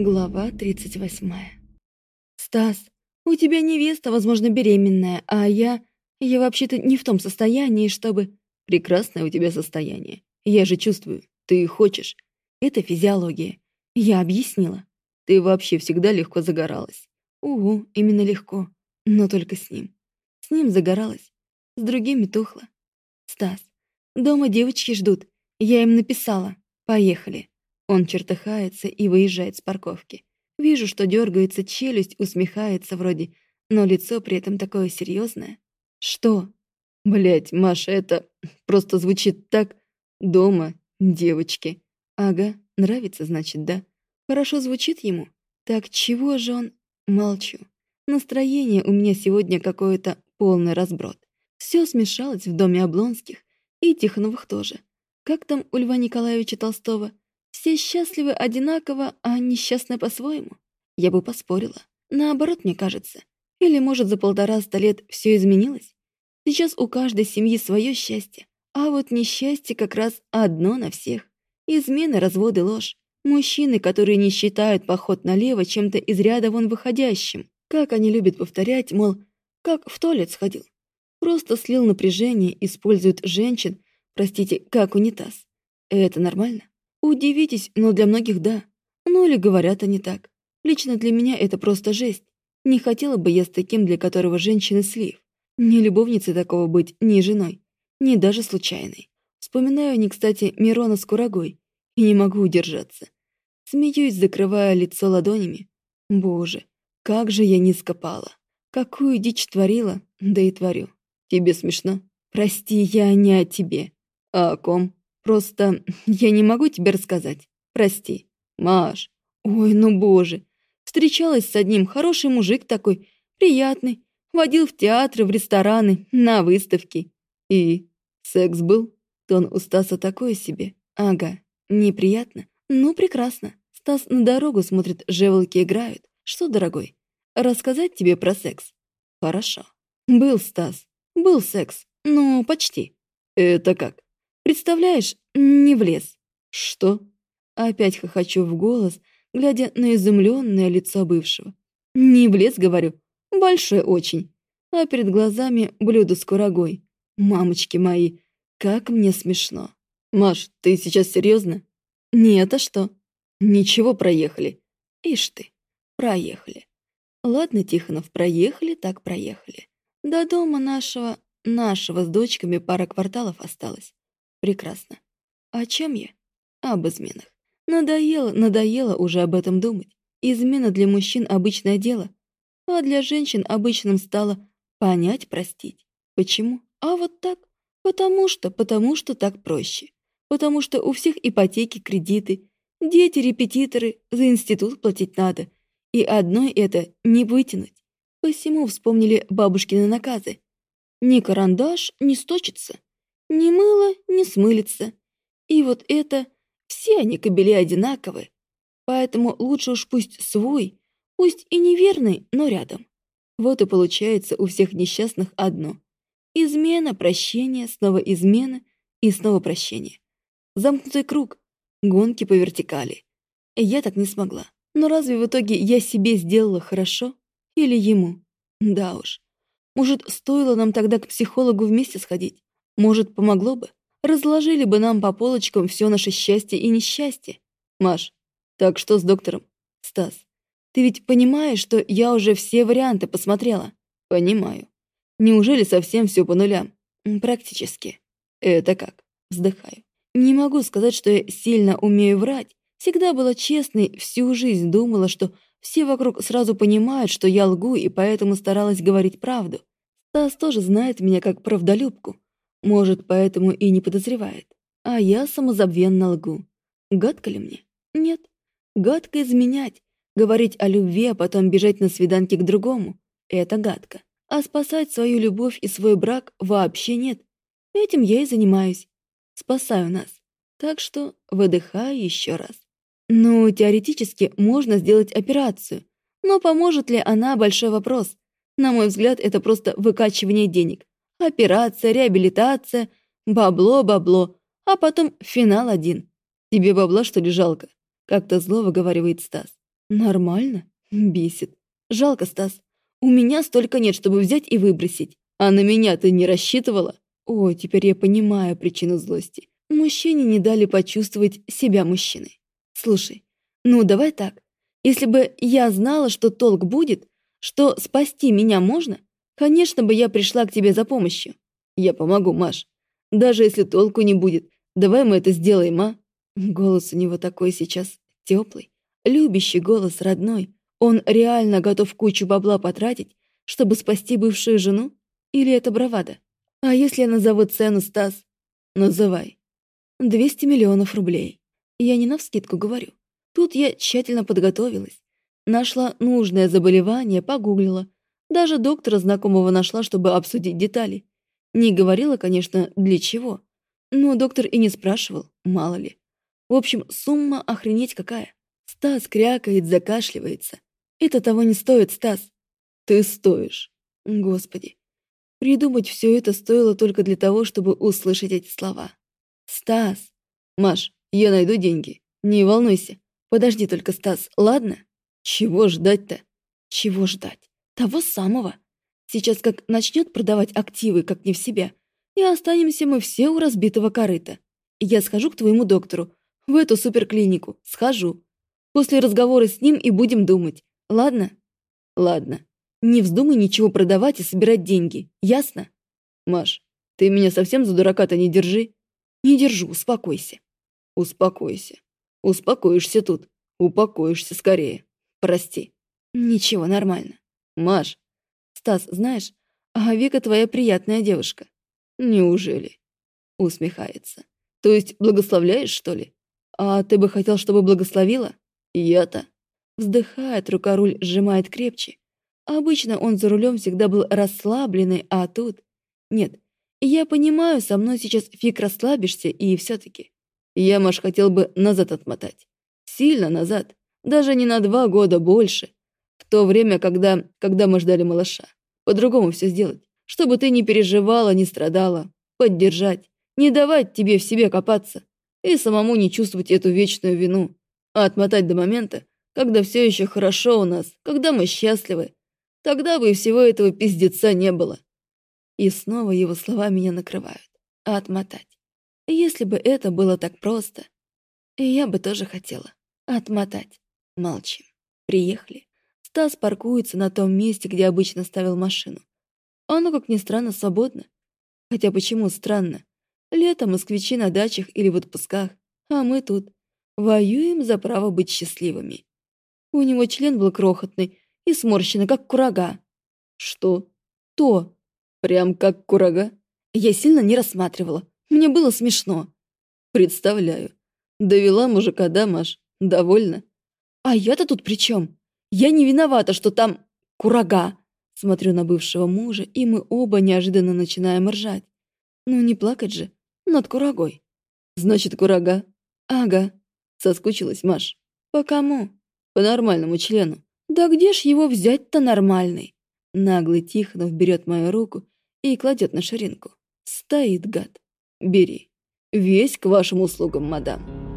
Глава 38. «Стас, у тебя невеста, возможно, беременная, а я... Я вообще-то не в том состоянии, чтобы...» «Прекрасное у тебя состояние. Я же чувствую, ты хочешь. Это физиология. Я объяснила. Ты вообще всегда легко загоралась». «Угу, именно легко. Но только с ним. С ним загоралась. С другими тухла. Стас, дома девочки ждут. Я им написала. Поехали». Он чертыхается и выезжает с парковки. Вижу, что дергается челюсть, усмехается вроде, но лицо при этом такое серьезное. Что? Блять, Маша, это просто звучит так. Дома, девочки. Ага, нравится, значит, да? Хорошо звучит ему? Так чего же он... Молчу. Настроение у меня сегодня какое-то полный разброд. Все смешалось в доме Облонских и Тихоновых тоже. Как там у Льва Николаевича Толстого? Все счастливы одинаково, а несчастны по-своему. Я бы поспорила. Наоборот, мне кажется. Или, может, за полтора-ста лет все изменилось? Сейчас у каждой семьи свое счастье, а вот несчастье как раз одно на всех. Измены, разводы, ложь. Мужчины, которые не считают поход налево чем-то из ряда вон выходящим. Как они любят повторять, мол, как в туалет сходил. Просто слил напряжение, используют женщин, простите, как унитаз. Это нормально? Удивитесь, но для многих да. Ну или говорят они так. Лично для меня это просто жесть. Не хотела бы я с таким, для которого женщины слив. Не любовницей такого быть, ни женой, ни даже случайной. Вспоминаю не кстати Мирона с курагой и не могу удержаться. Смеюсь, закрывая лицо ладонями. Боже, как же я низко пала. Какую дичь творила, да и творю. Тебе смешно? Прости, я не о тебе. А о ком? Просто я не могу тебе рассказать. Прости. Маш. Ой, ну боже. Встречалась с одним, хороший мужик такой, приятный. Водил в театры, в рестораны, на выставки. И секс был? Тон у Стаса такой себе. Ага, неприятно? Ну, прекрасно. Стас на дорогу смотрит, жевалки играют. Что, дорогой, рассказать тебе про секс? Хорошо. Был Стас. Был секс. Ну, почти. Это как? Представляешь, не влез. Что? Опять хохочу в голос, глядя на изумленное лицо бывшего. Не влез, говорю. Большой очень. А перед глазами блюдо с курагой. Мамочки мои, как мне смешно. Маш, ты сейчас серьезно? Нет, а что? Ничего, проехали. Ишь ты, проехали. Ладно, Тихонов, проехали, так проехали. До дома нашего, нашего с дочками пара кварталов осталось. Прекрасно. О чем я? Об изменах. Надоело, надоело уже об этом думать. Измена для мужчин — обычное дело, а для женщин обычным стало понять, простить. Почему? А вот так. Потому что, потому что так проще. Потому что у всех ипотеки, кредиты, дети, репетиторы, за институт платить надо. И одной это не вытянуть. Посему вспомнили бабушкины наказы. Ни карандаш не сточится. Ни мыло, не смылится. И вот это, все они кобели одинаковы. Поэтому лучше уж пусть свой, пусть и неверный, но рядом. Вот и получается у всех несчастных одно. Измена, прощение, снова измена и снова прощение. Замкнутый круг, гонки по вертикали. Я так не смогла. Но разве в итоге я себе сделала хорошо? Или ему? Да уж. Может, стоило нам тогда к психологу вместе сходить? Может, помогло бы? Разложили бы нам по полочкам все наше счастье и несчастье. Маш, так что с доктором? Стас, ты ведь понимаешь, что я уже все варианты посмотрела? Понимаю. Неужели совсем все по нулям? Практически. Это как? Вздыхаю. Не могу сказать, что я сильно умею врать. Всегда была честной, всю жизнь думала, что все вокруг сразу понимают, что я лгу, и поэтому старалась говорить правду. Стас тоже знает меня как правдолюбку. Может, поэтому и не подозревает. А я самозабвенно лгу. Гадко ли мне? Нет. Гадко изменять. Говорить о любви, а потом бежать на свиданки к другому. Это гадко. А спасать свою любовь и свой брак вообще нет. Этим я и занимаюсь. Спасаю нас. Так что выдыхаю еще раз. Ну, теоретически можно сделать операцию. Но поможет ли она – большой вопрос. На мой взгляд, это просто выкачивание денег. Операция, реабилитация, бабло, бабло, а потом финал один. Тебе бабла, что ли, жалко? Как-то зло выговаривает Стас. Нормально? Бесит. Жалко, Стас. У меня столько нет, чтобы взять и выбросить. А на меня ты не рассчитывала? Ой, теперь я понимаю причину злости. Мужчине не дали почувствовать себя мужчиной. Слушай, ну давай так. Если бы я знала, что толк будет, что спасти меня можно, конечно бы я пришла к тебе за помощью. Я помогу, Маш. Даже если толку не будет, давай мы это сделаем, а? Голос у него такой сейчас теплый, любящий голос родной. Он реально готов кучу бабла потратить, чтобы спасти бывшую жену? Или это бравада? А если я назову цену, Стас? Называй. 200 миллионов рублей. Я не навскидку говорю. Тут я тщательно подготовилась. Нашла нужное заболевание, погуглила. Даже доктора знакомого нашла, чтобы обсудить детали. Не говорила, конечно, для чего. Но доктор и не спрашивал, мало ли. В общем, сумма охренеть какая. Стас крякает, закашливается. Это того не стоит, Стас. Ты стоишь. Господи. Придумать все это стоило только для того, чтобы услышать эти слова. Стас. Маш, я найду деньги. Не волнуйся. Подожди только, Стас, ладно? Чего ждать-то? Чего ждать? Того самого. Сейчас как начнет продавать активы, как не в себя, и останемся мы все у разбитого корыта. Я схожу к твоему доктору, в эту суперклинику, схожу. После разговора с ним и будем думать. Ладно? Ладно. Не вздумай ничего продавать и собирать деньги, ясно? Маш, ты меня совсем за дурака-то не держи. Не держу, успокойся. Успокойся. Успокоишься тут. Упокоишься скорее. Прости. Ничего, нормально. Маш. Стас, знаешь, а Вика твоя приятная девушка. Неужели? Усмехается. То есть благословляешь, что ли? «А ты бы хотел, чтобы благословила?» «Я-то». Вздыхает, рука руль сжимает крепче. Обычно он за рулем всегда был расслабленный, а тут... Нет, я понимаю, со мной сейчас фиг расслабишься, и все-таки... Я, Маш, хотел бы назад отмотать. Сильно назад. Даже не на два года больше. То время, когда, когда мы ждали малыша. По-другому все сделать. Чтобы ты не переживала, не страдала. Поддержать. Не давать тебе в себе копаться и самому не чувствовать эту вечную вину, а отмотать до момента, когда все еще хорошо у нас, когда мы счастливы. Тогда бы и всего этого пиздеца не было. И снова его слова меня накрывают. А отмотать. Если бы это было так просто, я бы тоже хотела. Отмотать. Молчим. Приехали. Стас паркуется на том месте, где обычно ставил машину. Оно, как ни странно, свободно. Хотя почему странно? Лето москвичи на дачах или в отпусках, а мы тут воюем за право быть счастливыми. У него член был крохотный и сморщенный, как курага. Что? То. Прям как курага? Я сильно не рассматривала. Мне было смешно. Представляю. Довела мужика, да, Маш? Довольно? А я-то тут при чем? Я не виновата, что там курага. Смотрю на бывшего мужа, и мы оба неожиданно начинаем ржать. Ну, не плакать же над курагой. Значит, курага? Ага. Соскучилась Маш. По кому? По нормальному члену. Да где ж его взять-то нормальный? Наглый Тихонов берет мою руку и кладет на ширинку. Стоит гад. Бери. Весь к вашим услугам, мадам.